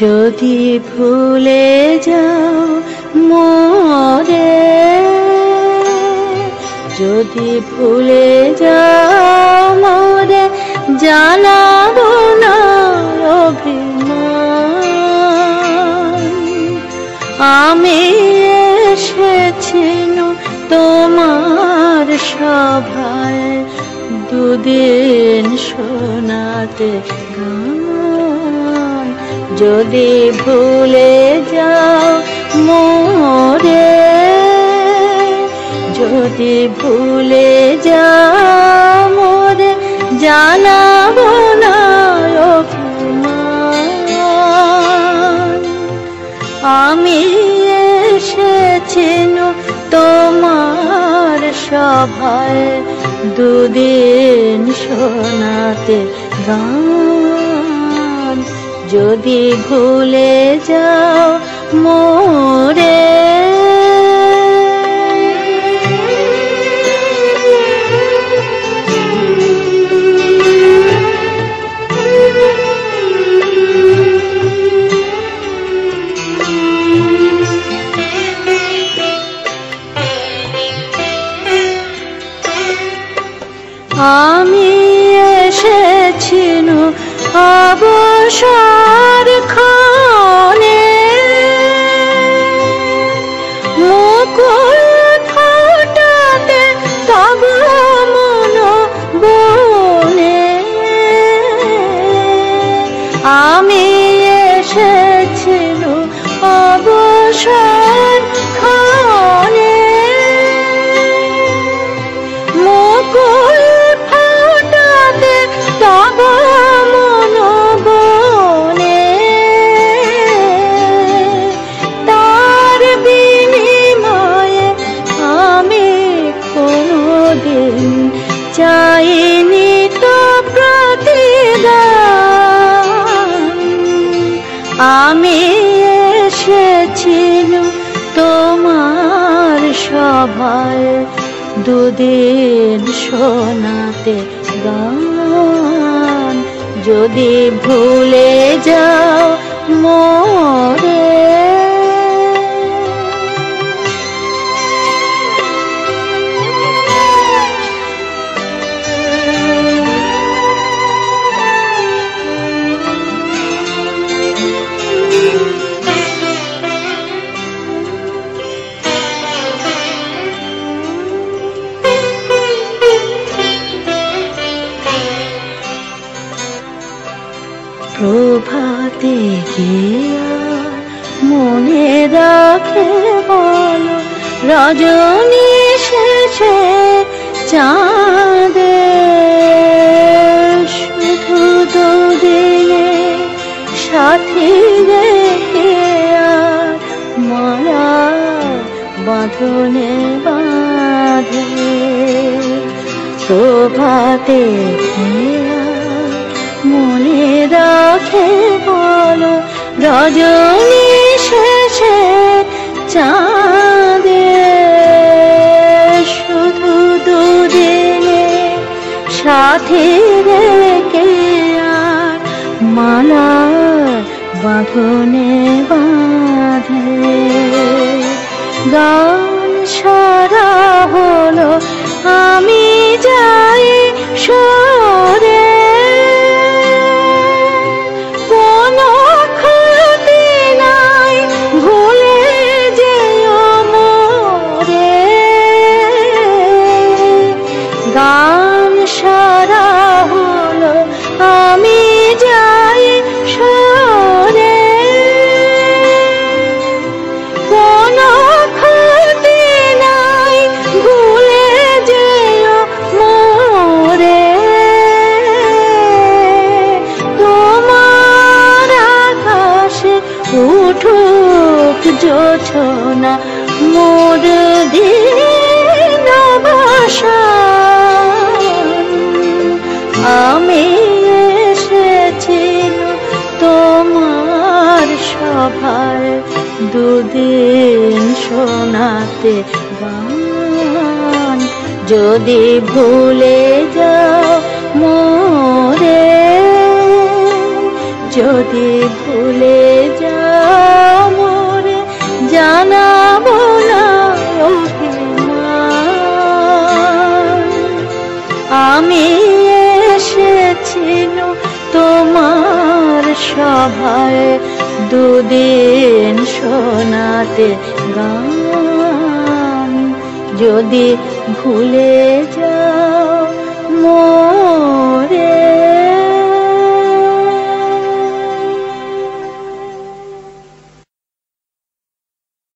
যদি ভুলে যাও মোরে, যদি ভুলে যাও মোরে, জানাব না আমি এসেছি তোমার সভায়, দুদিন শোনাতে গান যদি ভুলে যাও মোরে, যদি ভুলে যাও মোরে, জানাব না আমি এসেছি তোমার সভায়, দুদিন শোনাতে গান যদি ভুলে যাও মোরে। আমি অবসর ক্ষণে মুকুল ফোটাতে তব মন বনে। আমি চাইনি তো আমি এসেছি তোমার সভায় দুদিন শোনাতে গান। যদি ভুলে যাও মোরে গিয়া মনে রাখে বলো, রজনী শেষে চাঁদে। শুধু দুদিনে সাথী রেখে আর মালা বাঁধনে বাঁধে। প্রভাতে মনে রাখে রজনী শেষে চাঁদে শুধু দুদিনে, সাথে রেখে আর মালা বাঁধনে বাঁধে। গান সারা হলো, আমি যাই সরে। জোছনা মোর দিন আমি এসেছি তোমার সভায় দুদিন শোনাতে গান যদি ভুলে যাও মোরে, যদি ভুলে আমি এসেছিল তোমার সভায় দুদিন শোনাতে গান। যদি ভুলে যাও মন